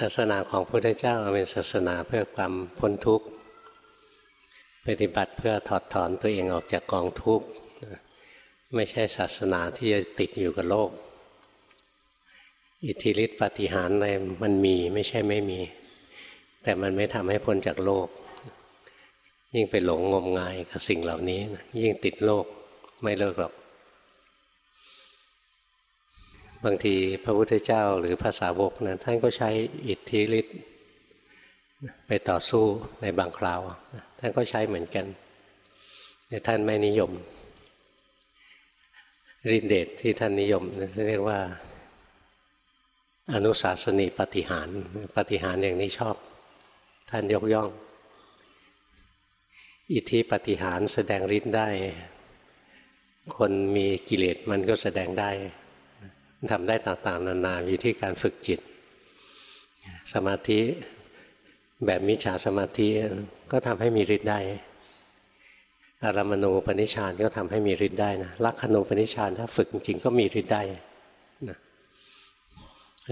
ศาสนาของพระพุทธเจ้าเป็นศาสนาเพื่อความพ้นทุกข์ปฏิบัติเพื่อถอดถอนตัวเองออกจากกองทุกข์ไม่ใช่ศาสนาที่จะติดอยู่กับโลก อิทธิฤทธิปฏิหารอะไรมันมีไม่ใช่ไม่มี แต่มันไม่ทำให้พ้นจากโลก ยิ่งไปหลงงมงายกับสิ่งเหล่านี้ยิ่งติดโลกไม่เลิกหรอก บางทีพระพุทธเจ้าหรือภาษาวกนะท่านก็ใช้อิทธิฤทธิ์ไปต่อสู้ในบางคราว ท่านก็ใช้เหมือนกัน แต่ท่านไม่นิยมรินเดชที่ท่านนิยมเรียกว่า อนุสาสนีปฏิหารปฏิหารอย่างนี้ชอบ ท่านยกย่อง อิทธิปฏิหารแสดงฤทธิ์ได้ คนมีกิเลสมันก็แสดงได้ ทำได้ต่างๆนานาอยู่ที่การฝึกจิต สมาธิแบบมิจฉาสมาธิก็ทำให้มีฤทธิ์ได้อารามณูปนิชานก็ทำให้มีฤทธิ์ได้นะลักขณูปนิชานถ้าฝึกจริงก็มีฤทธิ์ได้นะ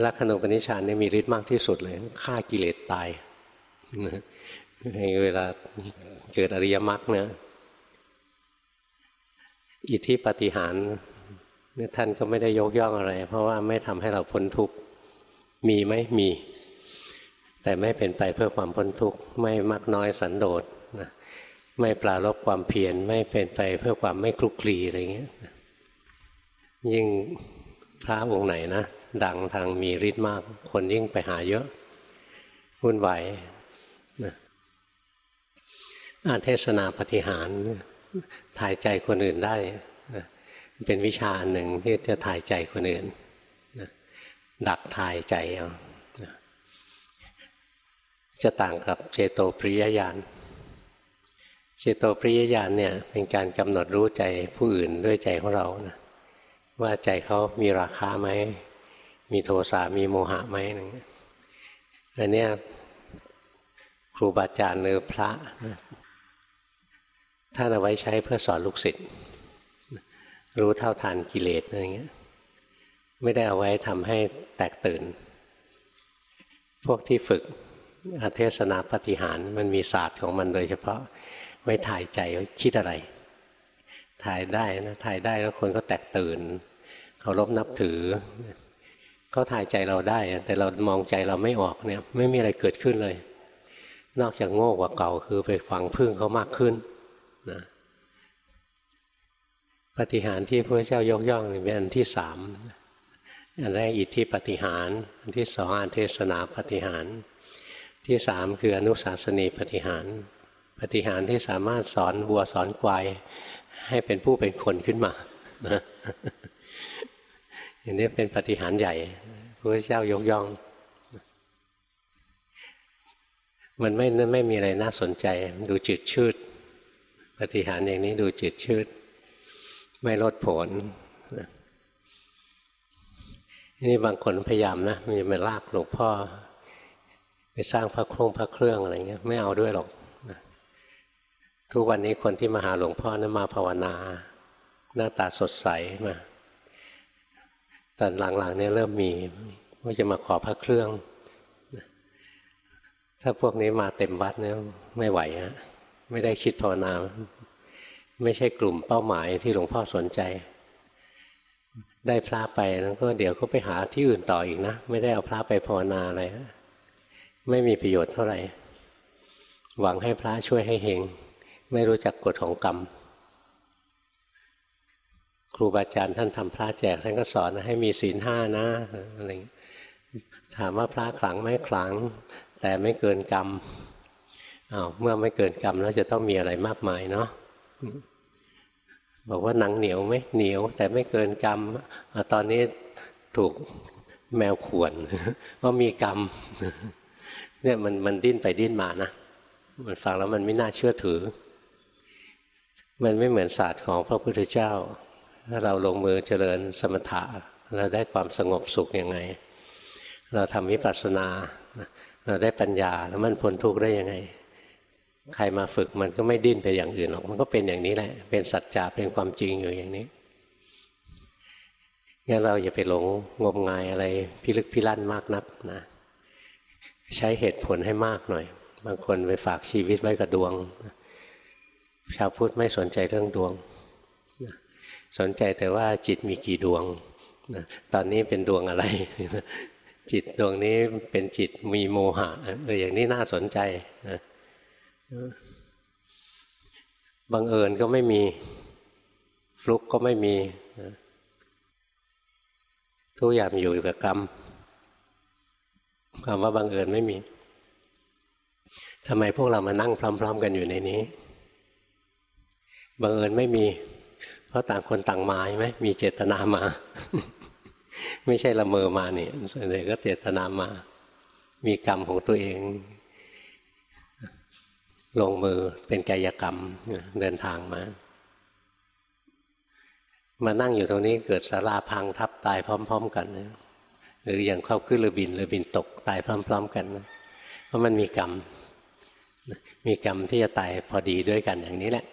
ลักขณูปนิชานนี่มีฤทธิ์มากที่สุดเลยฆ่ากิเลสตายเวลาเกิดอริยมรรคเนี่ยอิทธิปฏิหาร นี่ท่านก็ไม่ได้ยกย่องอะไร เพราะว่าไม่ทำให้เราพ้นทุกข์มีไหมมี แต่ไม่เป็นไปเพื่อความพ้นทุกข์ไม่มากน้อยสันโดษนะไม่ปลารบความเพียรไม่เป็นไปเพื่อความไม่คลุกคลีอะไรเงี้ยยิ่งพระองค์ไหนนะดังทางมีฤทธิ์มาก คนยิ่งไปหาเยอะวุ่นวายนะอาเทศนาปฏิหารถ่ายใจคนอื่นได้ เป็นวิชาหนึ่งที่จะถ่ายใจคนอื่นดักถ่ายใจเอาจะต่างกับเจโตปริยญาณ เจโตปริยญาณเนี่ยเป็นการกำหนดรู้ใจผู้อื่นด้วยใจของเรานะว่าใจเขามีราคาไหม มีโทสะมีโมหะไหมอันนี้ครูบาอาจารย์หรือพระท่านเอาไว้ใช้เพื่อสอนลูกศิษย์ รู้เท่าทันกิเลสอะไรเงี้ยไม่ได้เอาไว้ทำให้แตกตื่น พวกที่ฝึกอเทศนาปฏิหารมันมีศาสตร์ของมันโดยเฉพาะ ไว้ถ่ายใจว่าคิดอะไร ถ่ายได้นะถ่ายได้แล้วคนก็แตกตื่นเคารพนับถือเขาถ่ายใจเราได้ แต่เรามองใจเราไม่ออกเนี่ย ไม่มีอะไรเกิดขึ้นเลย นอกจากโง่กว่าเก่าคือไปฟังพึ่งเขามากขึ้นนะ ปฏิหารที่พระเจ้ายกย่องเป็นอันที่สามอันแรกอิทธิปฏิหารอันที่สองอันเทศนาปฏิหาร ที่สามคืออนุสาสนีปฏิหารปฏิหารที่สามารถสอนบัวสอนควายให้เป็นผู้เป็นคนขึ้นมาอย่างนี้เป็นปฏิหารใหญ่พระเจ้ายกย่อง มันไม่ไม่มีอะไรน่าสนใจ ดูจืดชืด ปฏิหารอย่างนี้ดูจืดชืด ไม่ลดผลนี่บางคนพยายามนะมันจะมาลากหลวงพ่อ ไปสร้างพระโครงพระเครื่องอะไรเงี้ยไม่เอาด้วยหรอกทุกวันนี้คนที่มาหาหลวงพ่อนะั้นมาภาวนา หน้าตาสดใสมาตอนหลังๆเนี่ยเริ่มมีว่าจะมาขอพระเครื่อง ถ้าพวกนี้มาเต็มวัดเนี่ยไม่ไหวฮะไม่ได้คิดภาวนา ไม่ใช่กลุ่มเป้าหมายที่หลวงพ่อสนใจ ได้พระไปแล้วก็เดี๋ยวก็ไปหาที่อื่นต่ออีกนะ ไม่ได้เอาพระไปภาวนาอะไรนะไม่มีประโยชน์เท่าไหร่ หวังให้พระช่วยให้เฮงไม่รู้จักกฎของกรรม ครูบาอาจารย์ท่านทำพระแจกท่านก็สอนให้มีศีลห้านะอะไรถามว่าพระขลังไม่ขลัง แต่ไม่เกินกรรมอา้าวเมื่อไม่เกินกรรมแล้วจะต้องมีอะไรมากมายเนาะ บอกว่าหนังเหนียวไหมเหนียว แต่ไม่เกินกรรมตอนนี้ถูกแมวข่วนว่ามีกรรมเนี่ยมันมันดิ้นไปดิ้นมานะมันฟังแล้วมันไม่น่าเชื่อถือ มันไม่เหมือนศาสตร์ของพระพุทธเจ้าถ้าเราลงมือเจริญสมถะเราได้ความสงบสุขยังไง เราทำวิปัสสนา เราได้ปัญญาแล้วมันพ้นทุกข์ได้ยังไง ใครมาฝึกมันก็ไม่ดิ้นไปอย่างอื่นหรอกมันก็เป็นอย่างนี้แหละ เป็นสัจจะเป็นความจริงอยู่อย่างนี้งั้นเราอย่าไปหลงงมงายอะไรพิลึกพิลั่นมากนักนะ ใช้เหตุผลให้มากหน่อย บางคนไปฝากชีวิตไว้กับดวง ชาวพุทธไม่สนใจเรื่องดวง สนใจแต่ว่าจิตมีกี่ดวง ตอนนี้เป็นดวงอะไร จิตดวงนี้เป็นจิตมีโมหะเอออย่างนี้น่าสนใจนะ บังเอิญก็ไม่มี ฟลุกก็ไม่มีทุกอย่างอยู่กับกรรมคำว่าบังเอิญไม่มีทำไมพวกเรามานั่งพร้อม ๆ กันอยู่ในนี้ บังเอิญไม่มี เพราะต่างคนต่างมาใช่ไหมมีเจตนามา ไม่ใช่ละเมอมาเนี่ยส่วนใหญ่ก็เจตนามา มีกรรมของตัวเอง ลงมือเป็นกายกรรมเดินทางมา มานั่งอยู่ตรงนี้เกิดสาราพังทับตายพร้อม ๆ กันหรืออย่างเข้าขึ้นเรือบินเรือบินตกตายพร้อม ๆ กันเพราะมันมีกรรม มีกรรมที่จะตายพอดีด้วยกันอย่างนี้แหละ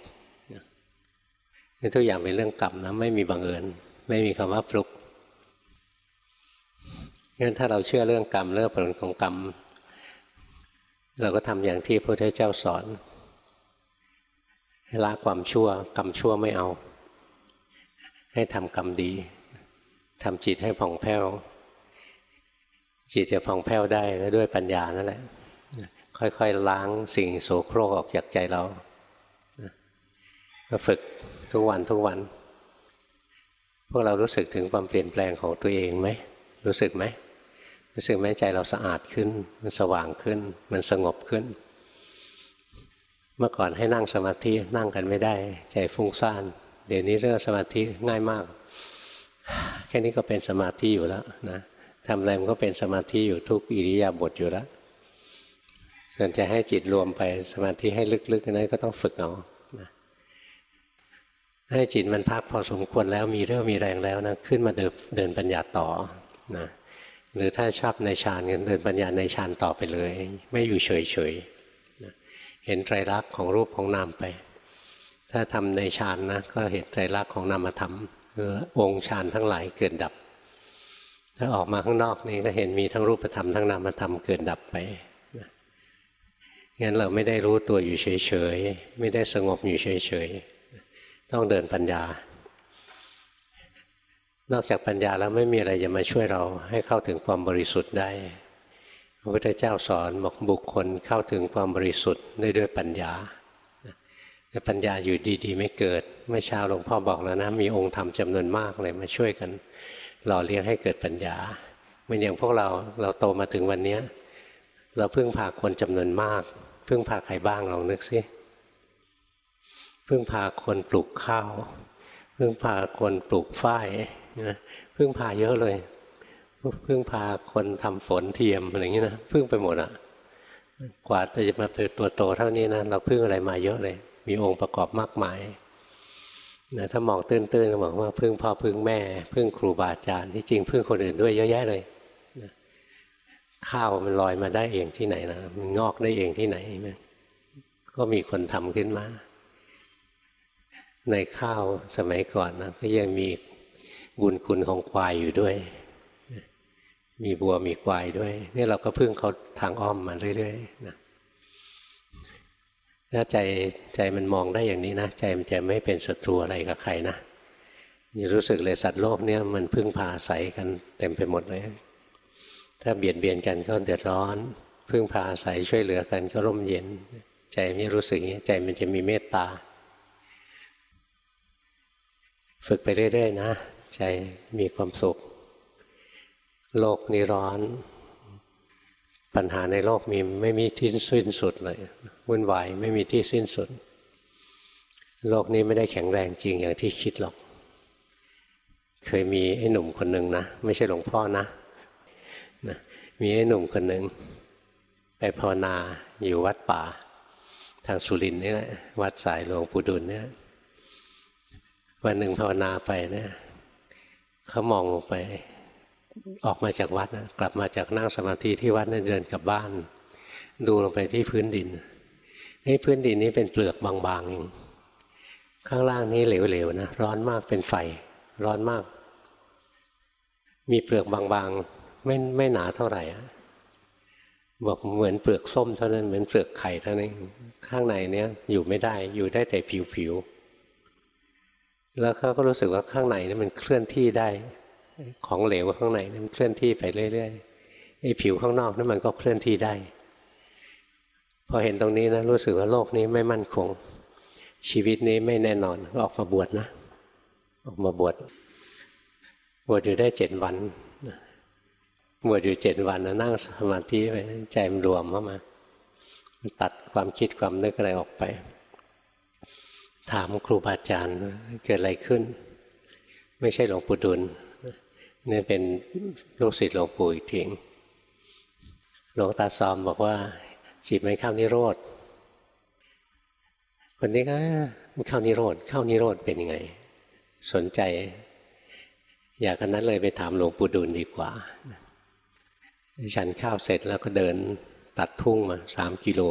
ทุกอย่างเป็นเรื่องกรรมนะไม่มีบังเอิญ ไม่มีคำว่าฟลุกงั้นถ้าเราเชื่อเรื่องกรรมเรื่องผลของกรรม เราก็ทำอย่างที่พระพุทธเจ้าสอนให้ละความชั่วกรรมชั่วไม่เอา ให้ทำกรรมดีทำจิตให้ผ่องแผ้ว จิตจะผ่องแผ้วได้ก็ด้วยปัญญานั่นแหละ ค่อยๆล้างสิ่งโสโครกออกจากใจเราก็ฝึกทุกวันทุกวัน พวกเรารู้สึกถึงความเปลี่ยนแปลงของตัวเองไหม รู้สึกไหม รู้สึกไหมใจเราสะอาดขึ้น มันสว่างขึ้น มันสงบขึ้น เมื่อก่อนให้นั่งสมาธินั่งกันไม่ได้ ใจฟุ้งซ่าน เดี๋ยวนี้เรื่องสมาธิง่ายมาก แค่นี้ก็เป็นสมาธิอยู่แล้วนะทำอะไรมันก็เป็นสมาธิอยู่ทุกอิริยาบถอยู่แล้ว ส่วนจะให้จิตรวมไปสมาธิให้ลึกๆนั้นก็ต้องฝึกเอาให้จิตมันพักพอสมควรแล้วมีเรื่องมีแรงแล้วนะขึ้นมาเดินเดินปัญญาต่อนะ หรือถ้าชอบในฌานกันเดินปัญญาในฌานต่อไปเลย ไม่อยู่เฉยๆนะเห็นไตรลักษณ์ของรูปของนามไป ถ้าทำในฌานนะก็เห็นไตรลักษณ์ของนามธรรมคือองค์ฌานทั้งหลายเกิดดับ ถ้าออกมาข้างนอกนี่ก็เห็นมีทั้งรูปธรรมทั้งนามธรรมเกิดดับไปงั้นเราไม่ได้รู้ตัวอยู่เฉยๆไม่ได้สงบอยู่เฉยๆต้องเดินปัญญา นอกจากปัญญาแล้วไม่มีอะไรจะมาช่วยเราให้เข้าถึงความบริสุทธิ์ได้ พระพุทธเจ้าสอนบอกบุคคลเข้าถึงความบริสุทธิ์ได้ด้วยปัญญาแต่ปัญญาอยู่ดีๆ ไม่เกิด เมื่อเช้าหลวงพ่อบอกแล้วนะ มีองค์ธรรมจำนวนมากเลยมาช่วยกันหล่อเลี้ยงให้เกิดปัญญาเมือนอย่างพวกเราเราโตมาถึงวันนี้เราพึ่งพาคนจำนวนมาก พึ่งพาใครบ้างลองนึกซิพึ่งพาคนปลูกข้าว พึ่งพาคนปลูกฝ้าย นะพึ่งพาเยอะเลยพึ่งพาคนทำฝนเทียมอะไรอย่างนี้นะพึ่งไปหมดอะ่ะกว่าจะมาเป็นตัวโตเท่านี้นะเราพึ่งอะไรมาเยอะเลย มีองค์ประกอบมากมายนะถ้ามองตื้นๆก็บอกว่าพึ่งพ่อพึ่งแม่ พึ่งครูบาอาจารย์ที่จริงพึ่งคนอื่นด้วยเยอะแยะเลยนะข้าวมันลอยมาได้เองที่ไหนนะมันงอกได้เองที่ไหนก็มีคนทำขึ้นมา ในข้าวสมัยก่อนนะก็ยังมี บุญคุณของควายอยู่ด้วย มีบัวมีควายด้วย นี่เราก็พึ่งเขาทางอ้อมมาเรื่อยๆนะถ้าใจใจมันมองได้อย่างนี้นะ ใจมันจะไม่เป็นศัตรูอะไรกับใครนะนี่รู้สึกเลยสัตว์โลกเนี่ยมันพึ่งพาอาศัยกันเต็มไปหมดเลย ถ้าเบียดเบียนกันก็เดือดร้อน พึ่งพาอาศัยช่วยเหลือกันก็ร่มเย็น ใจไม่รู้สึกอย่างนี้ใจมันจะมีเมตตา ฝึกไปเรื่อยๆนะ ใจมีความสุข โลกนี้ร้อน ปัญหาในโลกมีไม่มีที่สิ้นสุดเลยวุ่นวายไม่มีที่สิ้นสุด โลกนี้ไม่ได้แข็งแรงจริงอย่างที่คิดหรอก เคยมีไอ้หนุ่มคนหนึ่งนะ ไม่ใช่หลวงพ่อนะนะ มีไอ้หนุ่มคนหนึ่งไปภาวนาอยู่วัดป่า ทางสุรินทร์นี่แหละวัดสายหลวงปู่ดุลเนี่ยวันหนึ่งภาวนาไปเนี่ย เขามองลงไป ออกมาจากวัดนะกลับมาจากนั่งสมาธิที่วัดนั่นเดินกลับบ้าน ดูลงไปที่พื้นดินนี่พื้นดินนี้เป็นเปลือกบางๆเองข้างล่างนี้เหลวๆนะร้อนมากเป็นไฟร้อนมาก มีเปลือกบางๆไม่ไม่หนาเท่าไหร่บอกเหมือนเปลือกส้มเท่านั้นเหมือนเปลือกไข่เท่านั้นข้างในเนี้ยอยู่ไม่ได้อยู่ได้แต่ผิวๆ แล้วเขาก็รู้สึกว่าข้างในนี่มันเคลื่อนที่ได้ ของเหลวข้างในนี่มันเคลื่อนที่ไปเรื่อยๆไอ้ผิวข้างนอกนั่มันก็เคลื่อนที่ได้ พอเห็นตรงนี้นะรู้สึกว่าโลกนี้ไม่มั่นคง ชีวิตนี้ไม่แน่นอนก็ออกมาบวชนะ ออกมาบวชบวชอยู่ได้เจ็ดวันบวชอยู่เจ็ดวันนะนั่งสมาธิไปใจมันรวมเข้ามามันตัดความคิดความนึกอะไรออกไป ถามครูบาอาจารย์เกิดอะไรขึ้น ไม่ใช่หลวงปู่ดุลนี่เป็นลูกศิษย์หลวงปู่อีกทีหลวงตาซอมบอกว่าจิตไม่เข้านิโรธคนนี้ก็มันเข้านิโรธเข้านิโรธเป็นยังไง สนใจ อยากนั้นเลยไปถามหลวงปู่ดูลดีกว่า ฉันข้าวเสร็จแล้วก็เดินตัดทุ่งมาสามกิโล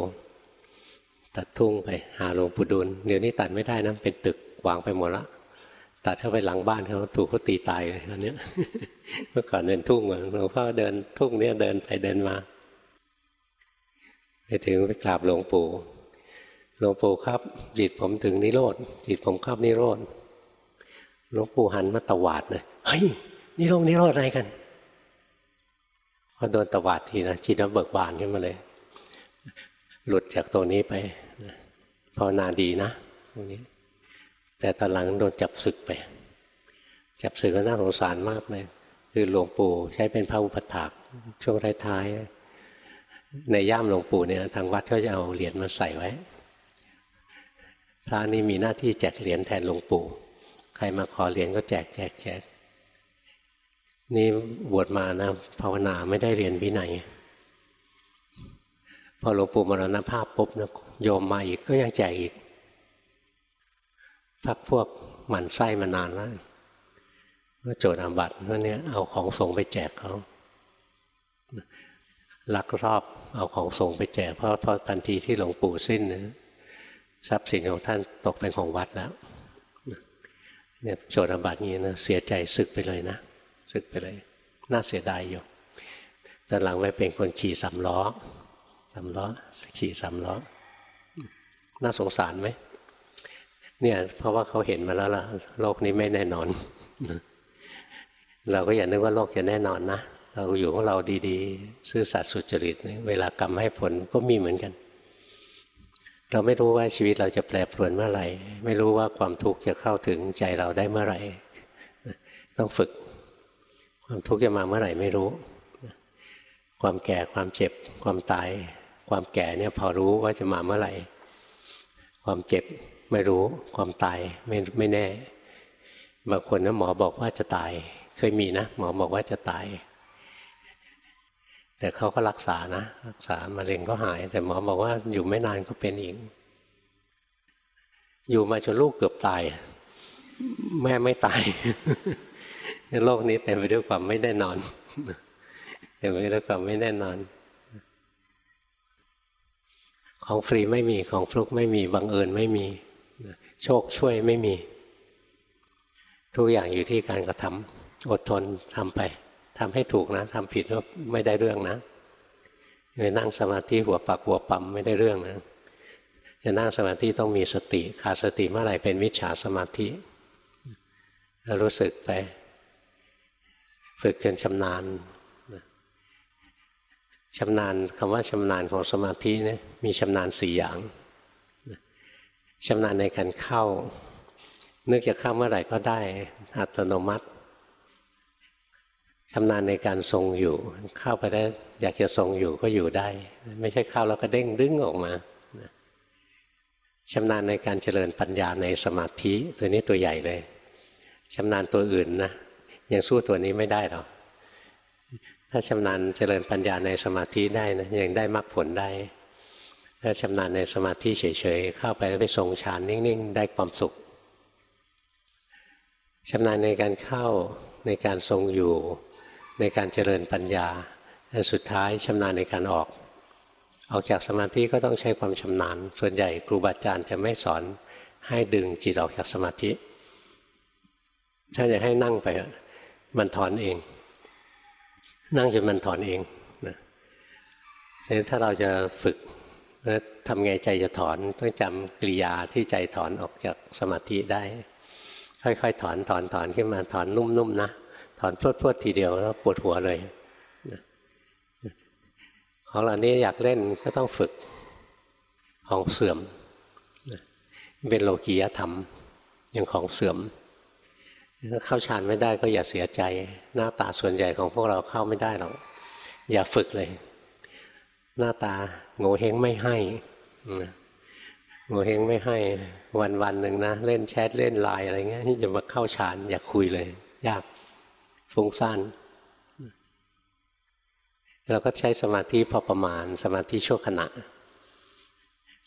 ตัดทุ่งไปหาหลวงปู่ดูลเดี๋ยวนี้ตัดไม่ได้นะเป็นตึกวางไปหมดละตัดเข้าไปหลังบ้านเขาถูกเขาตีตายเลยอันนี้เมื่อก่อนเดินทุ่งหลวงพ่อเดินทุ่งเนี้ยเดินไปเดินมา ไปถึงไปกราบหลวงปู่หลวงปู่ครับ จิตผมถึงนิโรธจิตผมเข้านิโรธหลวงปู่หันมาตวาดเลยเฮ้ยนิโรธนิโรธอะไรกันพอโดนตวาดทีนะจิตเบิกบานขึ้นมาเลย หลุดจากตัวนี้ไปภาวนาดีนะตรงนี้ แต่ตอนหลังโดนจับศึกไป จับศึกก็น่าสงสารมากเลย คือหลวงปู่ใช้เป็นพระอุปถากช่วงท้ายๆในย่ามหลวงปู่เนี่ยทางวัดเขาจะเอาเหรียญมาใส่ไว้ พระนี่มีหน้าที่แจกเหรียญแทนหลวงปู่ ใครมาขอเหรียญก็แจกแจกแจกนี่บวชมานะภาวนาไม่ได้เรียนวินัย พอหลวงปู่มรณภาพปุ๊บนะโยมมาอีกก็ยังแจกอีกพักพวกหมันไส้มานานแล้วก็โจดอาบัติเพราะนี้เอาของส่งไปแจกเขาลักรอบเอาของส่งไปแจกเพราะพอทันทีที่หลวงปู่สิ้นนะทรัพย์สินของท่านตกเป็นของวัดแล้วเนี่ยโจรบัตรนี้นะเสียใจศึกไปเลยนะศึกไปเลย น่าเสียดายอยู่แตอนหลังไปเป็นคนขี่สามล้อามล้อขี่สามล้อน่าสงสารไหมเนี่ย เพราะว่าเขาเห็นมาแล้วล่ะ โลกนี้ไม่แน่นอน เราก็อย่านึกว่าโลกจะแน่นอนนะเราอยู่ของเราดีๆ ซื่อสัตย์สุจริตเวลากรรมให้ผลก็มีเหมือนกัน เราไม่รู้ว่าชีวิตเราจะแปรปรวนเมื่อไหร่ ไม่รู้ว่าความทุกข์จะเข้าถึงใจเราได้เมื่อไหร่ ต้องฝึก ความทุกข์จะมาเมื่อไหร่ไม่รู้ ความแก่ความเจ็บความตาย ความแก่เนี่ยพอรู้ว่าจะมาเมื่อไหร่ ความเจ็บไม่รู้ ความตายไม่ไม่แน่ บางคนนะหมอบอกว่าจะตาย เคยมีนะ หมอบอกว่าจะตาย แต่เขาก็รักษานะ รักษามะเร็งก็หาย แต่หมอบอกว่าอยู่ไม่นานก็เป็นอีก อยู่มาจนลูกเกือบตาย แม่ไม่ตายโลกนี้เต็มไปด้วยความไม่แน่นอนเต็มไปด้วยความไม่แน่นอน ของฟรีไม่มีของฟลุกไม่มีบังเอิญไม่มีโชคช่วยไม่มี ทุกอย่างอยู่ที่การกระทำอดทนทำไปทำให้ถูกนะทำผิดก็ไม่ได้เรื่องนะไปนั่งสมาธิหัวปักหัวปั๊มไม่ได้เรื่องนะจะนั่งสมาธิต้องมีสติขาดสติเมื่อไหร่เป็นวิชาสมาธิรู้สึกไป ฝึกจนชำนาญ ชำนาญคำว่าชำนาญของสมาธิเนี่ยมีชำนาญสี่อย่างชำนาญในการเข้า นึกจะเข้าเมื่อไหร่ก็ได้อัตโนมัติชำนาญในการทรงอยู่ เข้าไปได้อยากจะทรงอยู่ก็อยู่ได้ ไม่ใช่เข้าแล้วก็เด้งดึงออกมาชำนาญในการเจริญปัญญาในสมาธิตัวนี้ตัวใหญ่เลยชำนาญตัวอื่นนะยังสู้ตัวนี้ไม่ได้หรอก ถ้าชำนาญเจริญปัญญาในสมาธิได้นะยังได้มรรคผลได้ ถ้าชำนาญในสมาธิเฉยๆเข้าไปแล้วไปทรงฌานนิ่งๆ ได้ความสุขชำนาญในการเข้าในการทรงอยู่ในการเจริญปัญญาอันสุดท้ายชำนาญในการออก ออกจากสมาธิก็ต้องใช้ความชำนาญ ส่วนใหญ่ครูบาอาจารย์จะไม่สอนให้ดึงจิตออกจากสมาธิถ้าจะให้นั่งไปมันถอนเอง นั่งจนมันถอนเองนะนั้นถ้าเราจะฝึกแล้วทำไงใจจะถอนต้องจำกริยาที่ใจถอนออกจากสมาธิได้ ค่อยๆ ถอนถอนถอนขึ้นมาถอนนุ่มๆนะถอนพรวดๆทีเดียวแล้วปวดหัวเลยนะของเหล่านี้อยากเล่นก็ต้องฝึกของเสื่อมนะเป็นโลกียธรรมอย่างของเสื่อม ถ้าเข้าฌานไม่ได้ก็อย่าเสียใจ หน้าตาส่วนใหญ่ของพวกเราเข้าไม่ได้หรอกอย่าฝึกเลย หน้าตาโง่เฮงไม่ให้โง่เฮงไม่ให้วันวันหนึ่งนะ เล่นแชทเล่นไลน์อะไรเงี้ยนี่จะมาเข้าฌานอย่าคุยเลย ยากฟุ้งซ่านเราก็ใช้สมาธิพอประมาณ สมาธิชั่วขณะ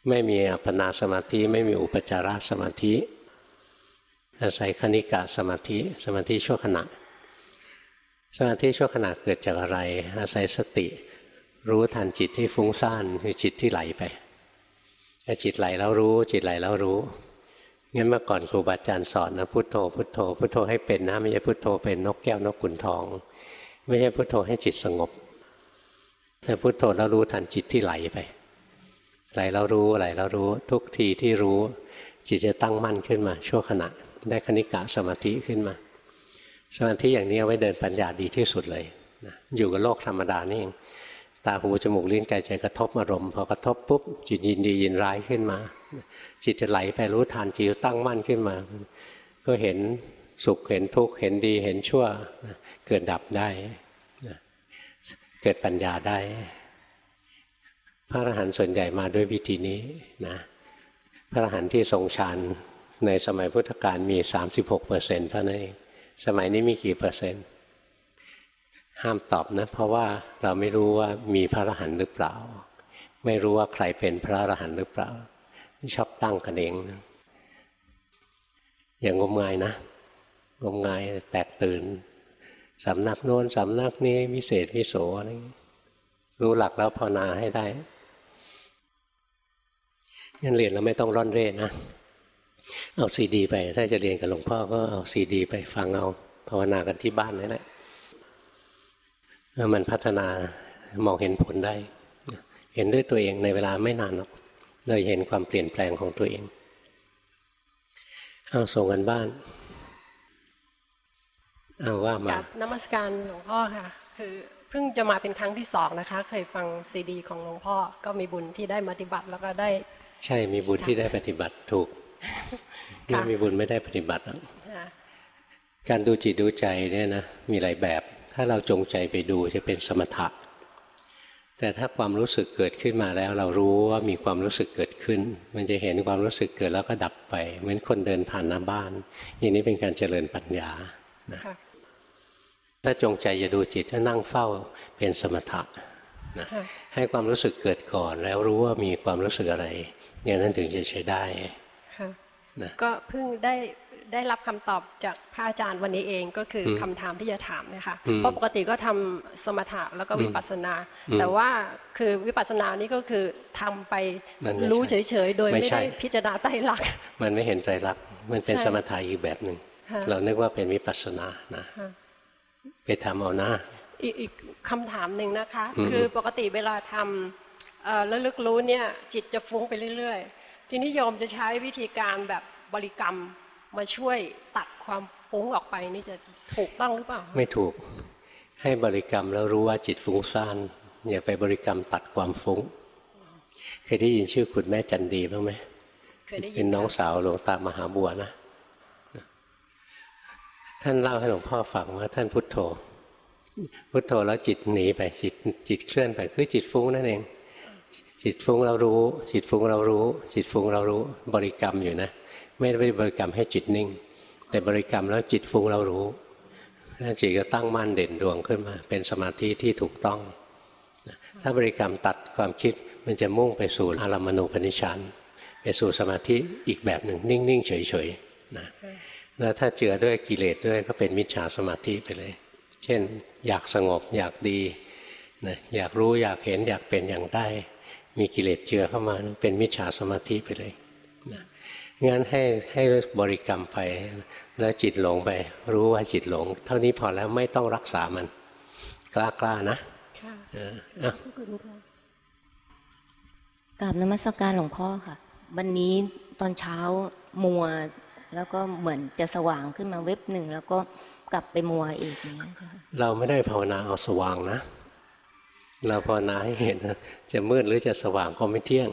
ไม่มีอัปปนาสมาธิไม่มีอุปจารสมาธิ อาศัยคณิกะสมาธิสมาธิชั่วขณะ สมาธิชั่วขณะเกิดจากอะไร อาศัยสติ รู้ทันจิตที่ฟุ้งซ่านคือจิตที่ไหลไปถ้าจิตไหลแล้วรู้ จิตไหลแล้วรู้งั้นเมื่อก่อนครูบาอาจารย์สอนนะพุทโธพุทโธพุทโธให้เป็นนะไม่ใช่พุทโธเป็นนกแก้วนกขุนทอง ไม่ใช่พุทโธให้จิตสงบแต่พุทโธแล้วรู้ทันจิตที่ไหลไป ไหลแล้วรู้ไหลแล้วรู้ ทุกทีที่รู้ จิตจะตั้งมั่นขึ้นมาชั่วขณะ ได้คณิกะสมาธิขึ้นมา สมาธิอย่างนี้เอาไว้เดินปัญญาดีที่สุดเลยนะอยู่กับโลกธรรมดานี่เองตาหูจมูกลิ้นกายใจกระทบอารมณ์พอกระทบปุ๊บจิตยินดียินร้ายขึ้นมา จิตจะไหลไปรู้ทันจิตตั้งมั่นขึ้นมา ก็เห็นสุขเห็นทุกข์เห็นดีเห็นชั่วเกิดดับได้เกิดปัญญาได้ พระอรหันต์ส่วนใหญ่มาด้วยวิธีนี้นะพระอรหันต์ที่ทรงฌาน ในสมัยพุทธกาลมี 36เปอร์เซ็นต์เท่านั้นเอง สมัยนี้มีกี่เปอร์เซ็นต์ ห้ามตอบนะ เพราะว่าเราไม่รู้ว่ามีพระอรหันต์หรือเปล่า ไม่รู้ว่าใครเป็นพระอรหันต์หรือเปล่า ชอบตั้งกันเองนะอย่างงมงายนะงมงายแตกตื่นสำนักโน้นสำนักนี้วิเศษวิโสอะไรรู้หลักแล้วภาวนาให้ได้ยันเรียนเราไม่ต้องร่อนเร่นะ เอาซีดี ไป ถ้าจะเรียนกับหลวงพ่อก็เอาซีดี ไปฟังเอาภาวนากันที่บ้านนี่แหละมันพัฒนามองเห็นผลได้ เห็นด้วยตัวเองในเวลาไม่นานหรอกเลยเห็นความเปลี่ยนแปลงของตัวเองเอาส่งกันบ้านเอาว่ามากับนมัสการหลวงพ่อค่ะ คือเพิ่งจะมาเป็นครั้งที่สองนะคะ เคยฟังซีดี ของหลวงพ่อ ก็มีบุญที่ได้ปฏิบัติแล้วก็ได้ ใช่มีบุญที่ได้ปฏิบัติถูก ไม่มีบุญไม่ได้ปฏิบัติหรอกค่ะการดูจิตดูใจเนี่ยนะมีหลายแบบ ถ้าเราจงใจไปดูจะเป็นสมถะ แต่ถ้าความรู้สึกเกิดขึ้นมาแล้ว เรารู้ว่ามีความรู้สึกเกิดขึ้น มันจะเห็นความรู้สึกเกิดแล้วก็ดับไป เหมือนคนเดินผ่านหน้าบ้าน อย่างนี้เป็นการเจริญปัญญานะค่ะถ้าจงใจจะดูจิตถ้านั่งเฝ้าเป็นสมถะนะค่ะให้ความรู้สึกเกิดก่อน แล้วรู้ว่ามีความรู้สึกอะไรอย่างนั้นถึงจะใช้ได้ค่ะ นะก็เพิ่งได้ได้รับคำตอบจากพระอาจารย์วันนี้เองก็คืออมคำถามที่จะถามเนะคะอืมเพราะปกติก็ทำสมถะแล้วก็วิปัสสนาอืมแต่ว่าคือวิปัสสนานี่ก็คือทำไปมันไม่รู้เฉใช่ยๆ โดยไม่ไม่ใช่ได้พิจารณาไตรลักษณ์มันไม่เห็นใจรักษณ์มันเป็นใช่สมถะอีกแบบหนึ่งค่ะเรานึกว่าเป็นวิปัสสนานะค่ะไปทำเอานะอีกอีกคำถามหนึ่งนะคะอืมคือปกติเวลาทำเอ่อระลึกรู้เนี่ยจิตจะฟุ้งไปเรื่อยๆ ทีนี้โยมจะใช้วิธีการแบบบริกรรมมาช่วยตัดความฟุ้งออกไปนี่จะถูกต้องหรือเปล่า ไม่ถูก ให้บริกรรมแล้วรู้ว่าจิตฟุ้งซ่านอย่าไปบริกรรมตัดความฟุ้ง เคยได้ยินชื่อคุณแม่จันดีบ้างไหมเคยได้ยิเป็นน้องค่ะสาวหลวงตามหาบัวนะท่านเล่าให้หลวงพ่อฟังว่าท่านพุทโธ พุทโธแล้วจิตหนีไปจิตจิตเคลื่อนไปคือจิตฟุ้งนั่นเอง จิตฟุ้งเรารู้ จิตฟุ้งเรารู้ จิตฟุ้งเรารู้ บริกรรมอยู่นะ ไม่ได้บริกรรมให้จิตนิ่ง แต่บริกรรมแล้วจิตฟุ้งเรารู้แล้วจิตก็ตั้งมั่นเด่นดวงขึ้นมา เป็นสมาธิที่ถูกต้อง ถ้าบริกรรมตัดความคิดมันจะมุ่งไปสู่อารามณูปนิชฌานไปสู่สมาธิอีกแบบหนึ่งนิ่งๆเฉยๆนะแล้วถ้าเจือด้วยกิเลสด้วยก็เป็นมิจฉาสมาธิไปเลย เช่น อยากสงบอยากดีนะอยากรู้อยากเห็นอยากเป็นอย่างได้ มีกิเลสเจือเข้ามาเป็นมิจฉาสมาธิไปเลยนะงั้นให้ให้บริกรรมไป แล้วจิตหลงไป รู้ว่าจิตหลง เท่านี้พอแล้วไม่ต้องรักษามัน กล้ากล้าๆนะค่ะเอออะขอบคุณค่ะกราบนมัสการหลวงพ่อค่ะ วันนี้ตอนเช้ามัว แล้วก็เหมือนจะสว่างขึ้นมาเว็บหนึ่งแล้วก็กลับไปมัวอีกอย่างเงี้ยค่ะเราไม่ได้ภาวนาเอาสว่างนะ เราภาวนาให้เห็นนะจะมืดหรือจะสว่างก็ไม่เที่ยง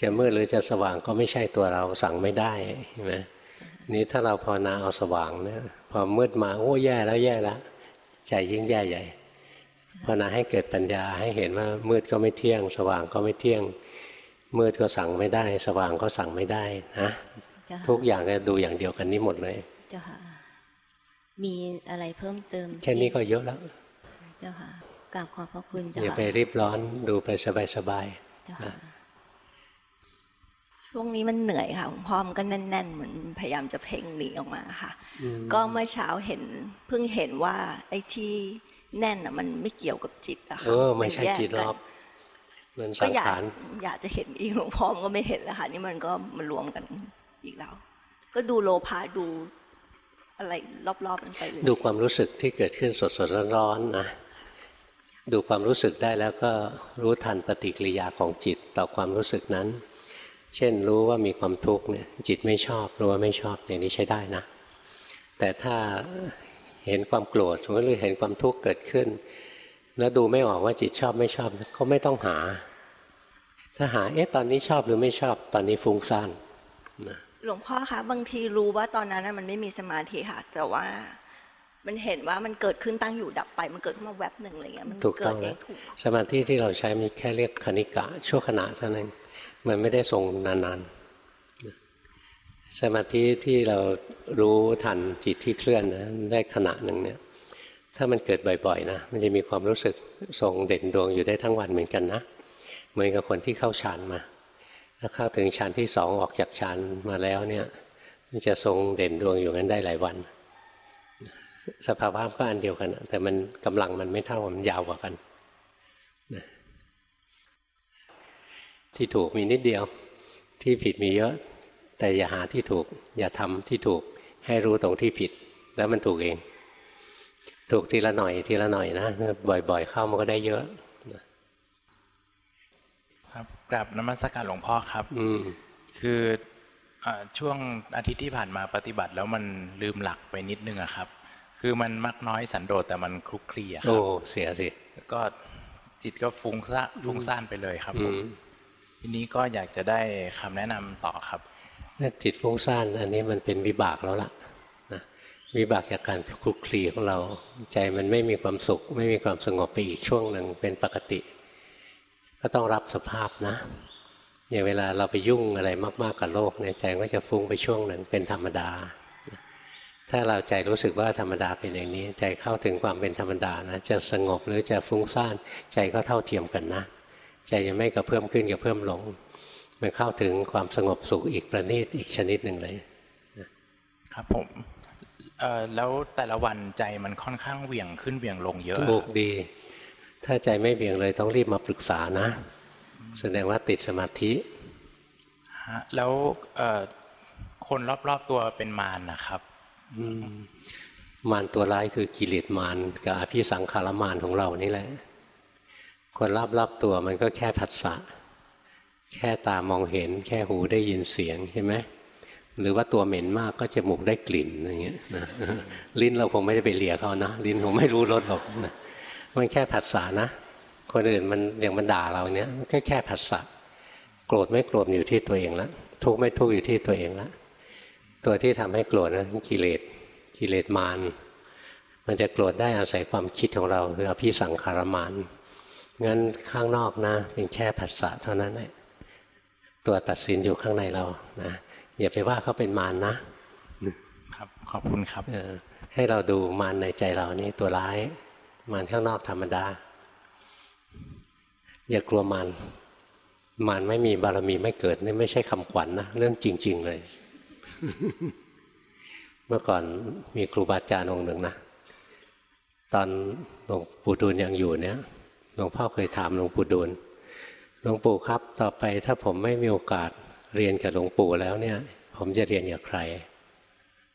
จะมืดหรือจะสว่างก็ไม่ใช่ตัวเราสั่งไม่ได้เห็นไหมนี่ถ้าเราภาวนาเอาสว่างเนี่ยพอมืดมาโอ้แย่แล้วแย่แล้วใจยิ่งแย่ใหญ่ภาวนาให้เกิดปัญญาให้เห็นว่ามืดก็ไม่เที่ยง สว่างก็ไม่เที่ยง มืดก็สั่งไม่ได้ สว่างก็สั่งไม่ได้นะเจ้าทุค่ะกอย่างจะดูอย่างเดียวกันนี้หมดเลยเจ้าค่ะมีอะไรเพิ่มเติม แค่นี้ก็เยอะแล้ว เจ้าค่ะ กราบขอบพระคุณเจ้าอย่าค่ะไปรีบร้อนดูไปสบายเจ้าค่ะช่วงนี้มันเหนื่อยค่ะหลวงพ่อมันก็แน่นๆเหมือนพยายามจะเพ่งหนีออกมาค่ะ ก็เมื่อเช้าเห็นเพิ่งเห็นว่าไอ้ที่แน่นอะมันไม่เกี่ยวกับจิตอะๆค่ะเออไม่ใช่นแยจิตหรกัอกมันก็สังอยากขารอยากจะเห็นอีกหลวงพ่อมันก็ไม่เห็นแล้วค่ะนี่มันก็มารวมกันอีกแล้ว ก็ดูโลภะดูอะไรรอบๆมันไปเลยดูความรู้สึกที่เกิดขึ้นสดๆร้อนๆนะ ดูความรู้สึกได้แล้วก็รู้ทันปฏิกิริยาของจิตต่อความรู้สึกนั้น เช่นรู้ว่ามีความทุกข์เนี่ยจิตไม่ชอบรู้ว่าไม่ชอบอย่างนี้ใช้ได้นะ แต่ถ้าเห็นความโกรธสมมติหรือเห็นความทุกข์เกิดขึ้น แล้วดูไม่ออกว่าจิตชอบไม่ชอบก็ไม่ต้องหา ถ้าหาเอ๊ะตอนนี้ชอบหรือไม่ชอบตอนนี้ฟุ้งซ่านหลวงพ่อคะบางทีรู้ว่าตอนนั้นมันไม่มีสมาธิค่ะ แต่ว่า มันเห็นว่ามันเกิดขึ้นตั้งอยู่ดับไป มันเกิดขึ้นมาแวบหนึ่งอะไรเงี้ยมันถูกเกิต้อดงเอแล้งวถูกสมาธิที่เราใช้มีแค่เรียกคณิกะ ชั่วขณะเท่านั้น มันไม่ได้ทรงนานๆสมาธิที่เรารู้ทันจิตที่เคลื่อนนะได้ขณะหนึ่งเนี่ย ถ้ามันเกิดบ่อยๆนะมันจะมีความรู้สึกทรงเด่นดวงอยู่ได้ทั้งวันเหมือนกันนะเหมือนกับคนที่เข้าฌานมาถ้าเข้าถึงฌานที่สองออกจากฌานมาแล้วเนี่ยมันจะทรงเด่นดวงอยู่งั้นได้หลายวัน สภาวะก็อันเดียวกันอะแต่มันกำลังมันไม่เท่ามันยาวกว่ากันนะที่ถูกมีนิดเดียว ที่ผิดมีเยอะ แต่อย่าหาที่ถูก อย่าทำที่ถูกให้รู้ตรงที่ผิด แล้วมันถูกเอง ถูกทีละหน่อยทีละหน่อยนะบ่อยๆ เข้ามันก็ได้เยอะครับกราบนมัสการหลวงพ่อครับ อืมคืออาช่วงอาทิตย์ที่ผ่านมาปฏิบัติแล้วมันลืมหลักไปนิดนึงอะครับ คือมันมักน้อยสันโดษแต่มันคลุกคลีอะคโอ้รับเสียสิแล้วก็จิตก็ฟุ้งซ่านฟุ้งซ่านไปเลยครับอืผมมทีนี้ก็อยากจะได้คำแนะนำต่อครับถ้าจิตฟุ้งซ่านอันนี้มันเป็นวิบากแล้วล่ะนะวิบากจากการคลุกคลีของเรา ใจมันไม่มีความสุข ไม่มีความสงบไปอีกช่วงหนึ่งเป็นปกติ ก็ต้องรับสภาพนะอย่างเวลาเราไปยุ่งอะไรมาก ๆกับโลกเนี่ยใจก็จะฟุ้งไปช่วงหนึ่งเป็นธรรมดา ถ้าเราใจรู้สึกว่าธรรมดาเป็นอย่างนี้ ใจเข้าถึงความเป็นธรรมดานะจะสงบหรือจะฟุ้งซ่านใจก็เท่าเทียมกันนะ ใจจะไม่กระเพื่อมขึ้นกระเพื่อมลงมันเข้าถึงความสงบสุขอีกประณีตอีกชนิดหนึ่งเลยครับผมเอ่อแล้วแต่ละวันใจมันค่อนข้างเหวี่ยงขึ้นเหวี่ยงลงเยอะถูกครับดี ถ้าใจไม่เบี่ยงเลยต้องรีบมาปรึกษานะ แสดงว่าติดสมาธิฮะแล้วเอ่อคนรอบๆตัวเป็นมารนะครับ มารตัวร้ายคือกิเลสมารกับอภิสังขารมารของเรานี่แหละ คนรอบๆตัวมันก็แค่ผัสสะแค่ตามองเห็น แค่หูได้ยินเสียงใช่ไหมหรือว่าตัวเหม็นมากก็จมูกได้กลิ่นอย่างเงี้ยนะลิ้นเราคงไม่ได้ไปเลียเขานะ ลิ้นคงไม่รู้รสหรอกนะมันแค่ผัสสะนะ คนอื่นมันอย่างมันด่าเราเนี้ยมันก็แค่ผัสสะโกรธไม่โกรธอยู่ที่ตัวเองละทุกข์ไม่ทุกข์อยู่ที่ตัวเองละ ตัวที่ทำให้โกรธนะกิเลสกิเลสมารมันจะโกรธได้อาศัยความคิดของเราคืออภิสังขารมารงั้นข้างนอกนะ เป็นแค่ผัสสะเท่านั้นแหละตัวตัดสินอยู่ข้างในเรานะอย่าไปว่าเขาเป็นมารนะครับขอบคุณครับเออให้เราดูมารในใจเรานี่ตัวร้ายมารข้างนอกธรรมดา อย่ากลัวมารมารไม่มีบารมีไม่เกิดนี่ไม่ใช่คำขวัญนะเรื่องจริง ๆ เลย เมื่อก่อนมีครูบาอาจารย์องค์หนึ่งนะตอนหลวงปู่ดูลยังอยู่เนี่ยหลวงพ่อเคยถามหลวงปู่ดูลหลวงปู่ครับ ต่อไปถ้าผมไม่มีโอกาสเรียนกับหลวงปู่แล้วเนี่ย ผมจะเรียนกับใคร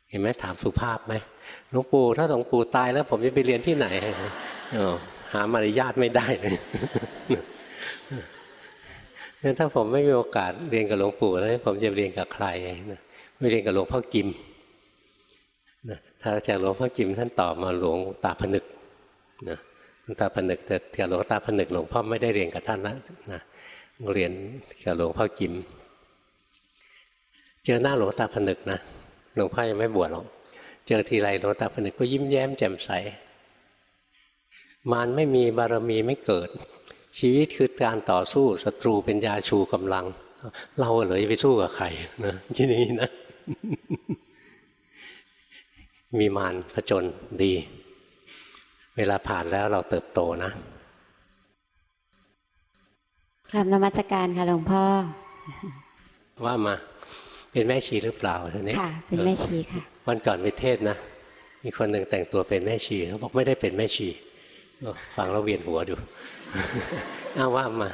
เห็นไหมถามสุภาพไหมหลวงปู่ถ้าหลวงปู่ตายแล้ว ผมจะไปเรียนที่ไหนเออหามารยาทไม่ได้เลย งั้นถ้าผมไม่มีโอกาสเรียนกับหลวงปู่แล้วผมจะเรียนกับใครนะไม่เรียนกับหลวงพ่อกิมนะถ้าจากหลวงพ่อกิมท่านตอบมาหลวงตาผนึกนะหลวงตาผนึกแต่กับหลวงตาผนึกหลวงพ่อไม่ได้เรียนกับท่านนะนะเรียนกับหลวงพ่อกิม เจอหน้าหลวงตาผนึกนะหลวงพ่อยังไม่บวชหรอกเจอทีไรหลวงตาผนึกก็ยิ้มแย้มแจ่มใสมารไม่มีบารมีไม่เกิด ชีวิตคือการต่อสู้ศัตรูเป็นยาชูกำลัง เราเลยไปสู้กับใครนะที่นี้นะ มีมารผจญดี เวลาผ่านแล้วเราเติบโตนะกราบนมัสการค่ะหลวงพ่อ ว่ามา เป็นแม่ชีหรือเปล่าทีนี้ค่ะ เป็นแม่ชีค่ะ วันก่อนไปเทศน์นะ มีคนหนึ่งแต่งตัวเป็นแม่ชีเขาบอกไม่ได้เป็นแม่ชีเออ ฟังแล้วเวียนหัวดูอ้าวว่ามา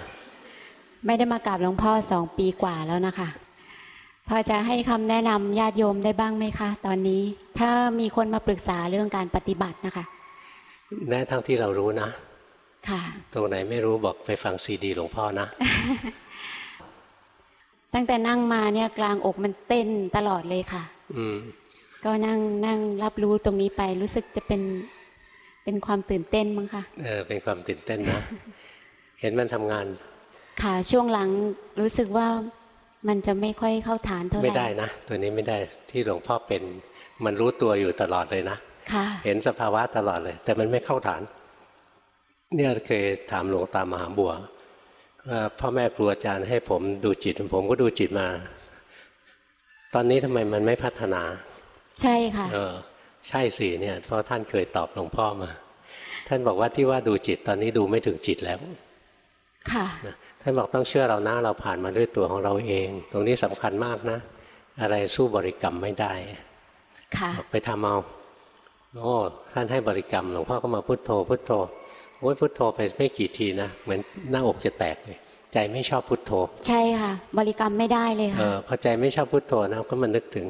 ไม่ได้มากราบหลวงพ่อสองปีกว่าแล้วนะคะพอจะให้คำแนะนำญาติโยมได้บ้างไหมคะ ตอนนี้ถ้ามีคนมาปรึกษาเรื่องการปฏิบัตินะคะแน่เท่าที่เรารู้นะ ค่ะ ตรงไหนไม่รู้บอกไปฟังซีดีหลวงพ่อนะ ตั้งแต่นั่งมาเนี่ยกลางอกมันเต้นตลอดเลยค่ะ อืมก็นั่งนั่งรับรู้ตรงนี้ไปรู้สึกจะเป็น เป็นความตื่นเต้นมั้งคะเออเป็นความตื่นเต้นนะ เห็นมันทำงาน ค่ะช่วงหลังรู้สึกว่ามันจะไม่ค่อยเข้าฐานเท่าไหร่ไม่ได้นะ ตัวนี้ไม่ได้ที่หลวงพ่อเป็นมันรู้ตัวอยู่ตลอดเลยนะค่ะ เห็นสภาวะตลอดเลย แต่มันไม่เข้าฐาน เนี่ยเคยถามหลวงตามหาบัวว่าพ่อแม่ครูอาจารย์ให้ผมดูจิต ผมก็ดูจิตมา ตอนนี้ทำไมมันไม่พัฒนา ใช่ค่ะ เออ ใช่สิเนี่ยเพราะท่านเคยตอบหลวงพ่อมา ท่านบอกว่าที่ว่าดูจิตตอนนี้ดูไม่ถึงจิตแล้ว ค่ะนะท่านบอกต้องเชื่อเรานะเราผ่านมาด้วยตัวของเราเอง ตรงนี้สำคัญมากนะ อะไรสู้บริกรรมไม่ได้ ค่ะ ไปทำเอาโอ้ท่านให้บริกรรมหลวงพ่อก็มาพุโทโธพุโทโธโอ้ยพุโทโธไปไม่กี่ทีนะเหมือนหน้าอกจะแตกเลยใจไม่ชอบพุโทโธ ใช่ค่ะ บริกรรมไม่ได้เลยเอค่ะอพอใจไม่ชอบพุโทโธนะก็มานึกถึง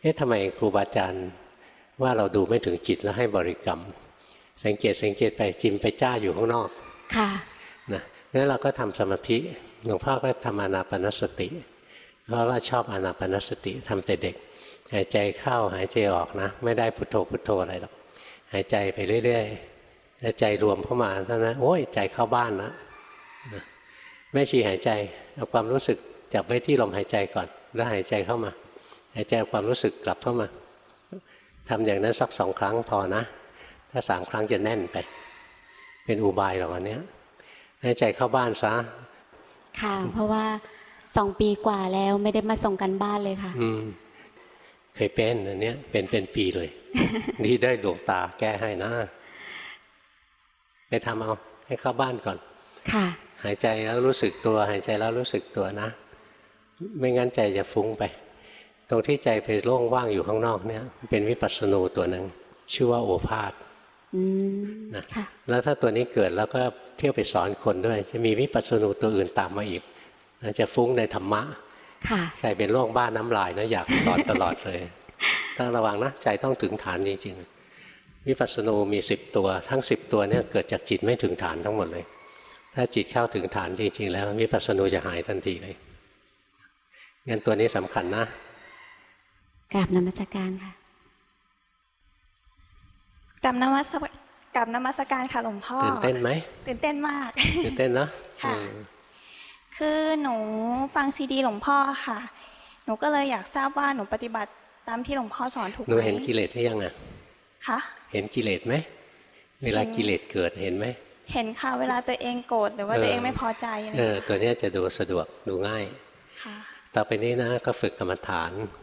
เอ๊ะทำไมครูบาอาจารย์ ว่าเราดูไม่ถึงจิตแล้วให้บริกรรม สังเกตสังเกตไปจิมไปจ้าอยู่ข้างนอก ค่ะนะงั้นเราก็ทำสมาธิหลวงพ่อก็ทำอานาปนสติ เพราะว่าชอบอานาปนสติทำแต่เด็ก หายใจเข้าหายใจออกนะ ไม่ได้พุทโธพุทโธอะไรหรอกหายใจไปเรื่อยๆแล้วใจรวมเข้ามาเท่านั้นโอ้ยใจเข้าบ้านแล้วนะแม่ชีหายใจเอาความรู้สึกจับไว้ที่ลมหายใจก่อน แล้วหายใจเข้ามา หายใจเอาความรู้สึกกลับเข้ามา ทำอย่างนั้นสักสองครั้งพอนะ ถ้าสามครั้งจะแน่นไป เป็นอุบายหรอกอันเนี้ยให้ใจเข้าบ้านซะ ค่ะ เพราะว่าสองปีกว่าแล้วไม่ได้มาส่งกันบ้านเลยค่ะ อืมเคยเป็นอันเนี้ย เป็นเป็นปีเลย นี่ได้ดวงตาแก้ให้นะ ไปทำเอา ให้เข้าบ้านก่อน ค่ะ หายใจแล้วรู้สึกตัว หายใจแล้วรู้สึกตัวนะ ไม่งั้นใจจะฟุ้งไป ตรงที่ใจไปโล่งว่างอยู่ข้างนอกเนี่ยเป็นวิปัสสนูตัวหนึ่งชื่อว่าโอภาษอืมนะค่ะแล้วถ้าตัวนี้เกิดแล้วก็เที่ยวไปสอนคนด้วย จะมีวิปัสสนูตัวอื่นตามมาอีกนะจะฟุ้งในธรรมะค่ะใครเป็นโรคบ้านน้ำลายนะอยากสอนตลอดเลย ต้องระวังนะใจต้องถึงฐานจริงๆวิปัสสนูมีสิบตัว ทั้งสิบตัวเนี่ยเกิดจากจิตไม่ถึงฐานทั้งหมดเลย ถ้าจิตเข้าถึงฐานจริงๆ แล้ววิปัสสนูจะหายทันทีเลยงั้นตัวนี้สำคัญนะ กราบนมัสการค่ะกับนมัสกับนมัสการค่ะหลวงพ่อตื่นเต้นไหมตื่นเต้นมากตื่นเต้นนะค่ะอืมคือหนูฟังซีดีหลวงพ่อค่ะ หนูก็เลยอยากทราบว่าหนูปฏิบัติตามที่หลวงพ่อสอนถูกหนูไหมเห็นกิเลสหรือยังอะคะเห็นกิเลสไหมเวลากิเลสเกิดเห็นไหมเห็นค่ะเวลาตัวเองโกรธหรือว่าเออตัวเองไม่พอใจอะไรเออตัวเนี้ยจะดูสะดวกดูง่ายค่ะต่อไปนี้นะก็ฝึกกรรมฐานค่ะ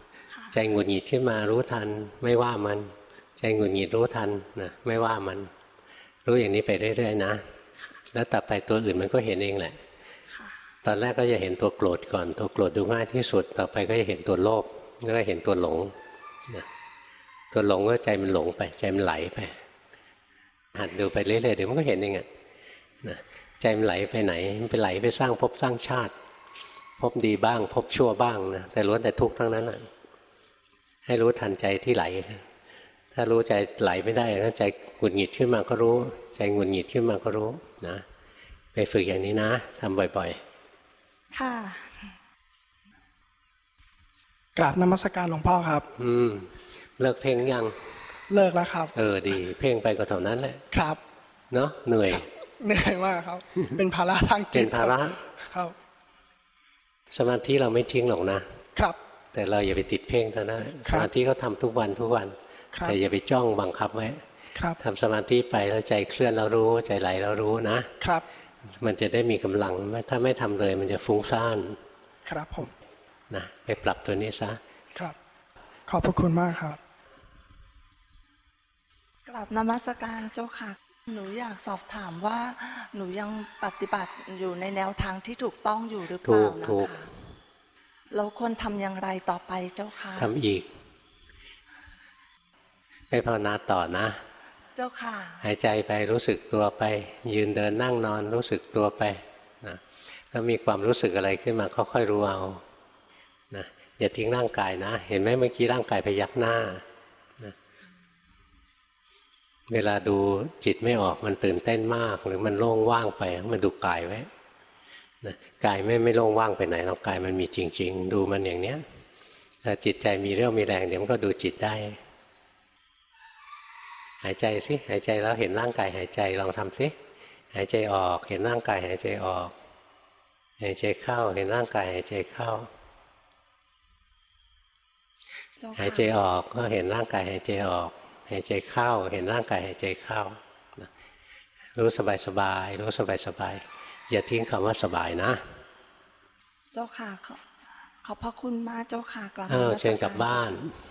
ใจหงุดหงิดขึ้นมารู้ทัน ไม่ว่ามัน ใจหงุดหงิดรู้ทันนะไม่ว่ามัน รู้อย่างนี้ไปเรื่อยๆนะ แล้วต่อไปตัวอื่นมันก็เห็นเองแหละค่ะตอนแรกก็จะเห็นตัวโกรธก่อน ตัวโกรธดูง่ายที่สุด ต่อไปก็จะเห็นตัวโลภแล้วก็เห็นตัวหลงนะตัวหลงก็ใจมันหลงไป ใจมันไหลไป หัดดูไปเรื่อยๆเดี๋ยวมันก็เห็นเองอะนะใจมันไหลไปไหน มันไปไหลไปสร้างภพสร้างชาติพบดีบ้างพบชั่วบ้างนะแต่ล้วนแต่ทุกข์ทั้งนั้นนะ ให้รู้ทันใจที่ไหล ถ้ารู้ใจไหลไม่ได้ถ้าใจหงุดหงิดขึ้นมาก็รู้ ใจหงุดหงิดขึ้นมาก็รู้นะไปฝึกอย่างนี้นะทำบ่อยค่ะ กราบนมัสการหลวงพ่อครับ อืม เลิกเพ่งยัง เลิกแล้วครับ เออดี เพ่งไปก็เท่านั้นแหละ ครับ เนาะเหนื่อย เหนื่อยมากครับ เป็นภาระทางจิเป็ตนภาระ ครับ สมาธิเราไม่ทิ้งหรอกนะ ครับ แต่เราอย่าไปติดเพ่งเท่านั้นคสรับมาธิก็ทำทุกวันทุกวันครับแต่อย่าไปจ้องบังคับไว้ครับทำสมาธิไปแล้วใจเคลื่อนเรารู้ใจไหลเรารู้นะครับ มันจะได้มีกำลังถ้าไม่ทำเลยมันจะฟุ้งซ่านครับผมนะไปปรับตัวนี้ซะครับ ขอบพระคุณมากครับกลับนมัสการเจ้าค่ะหนูอยากสอบถามว่า หนูยังปฏิบัติอยู่ในแนวทางที่ถูกต้องอยู่หรือเปล่าถูกนะถูกคะ เราควรทำอย่างไรต่อไปเจ้าค่ะทำอีกไปภาวนาต่อนะ เจ้าค่ะ หายใจไปรู้สึกตัวไป ยืนเดินนั่งนอนรู้สึกตัวไปนะถ้ามีความรู้สึกอะไรขึ้นมาค่อยๆรู้เอานะอย่าทิ้งร่างกายนะ เห็นไหมเมื่อกี้ร่างกายพยักหน้านะเวลาดูจิตไม่ออกมันตื่นเต้นมาก หรือมันโล่งว่างไปมันดูกายไว้นะ กายไม่ไม่โล่งว่างไปไหนหรอกกายมันมีจริง ๆ ดูมันอย่างเนี้ยถ้าจิตใจมีเรี่ยวมีแรงเดี๋ยวมันก็ดูจิตได้ หายใจสิหายใจแล้วเห็นร่างกายหายใจลองทำสิหายใจออกเห็นร่างกายหายใจออก หายใจเข้าเห็นร่างกายหายใจเข้าเจ้าค่ะหายใจออกก็เห็นร่างกายหายใจออก หายใจเข้าเห็นร่างกายหายใจเข้านะรู้สบายสบายรู้สบายสบาย อย่าทิ้งคำว่าสบายนะ เจ้าค่ะขอขอบพระคุณมากเจ้าค่ะกลับนอ้าวมัสเชิญกลับรบ้านเจ้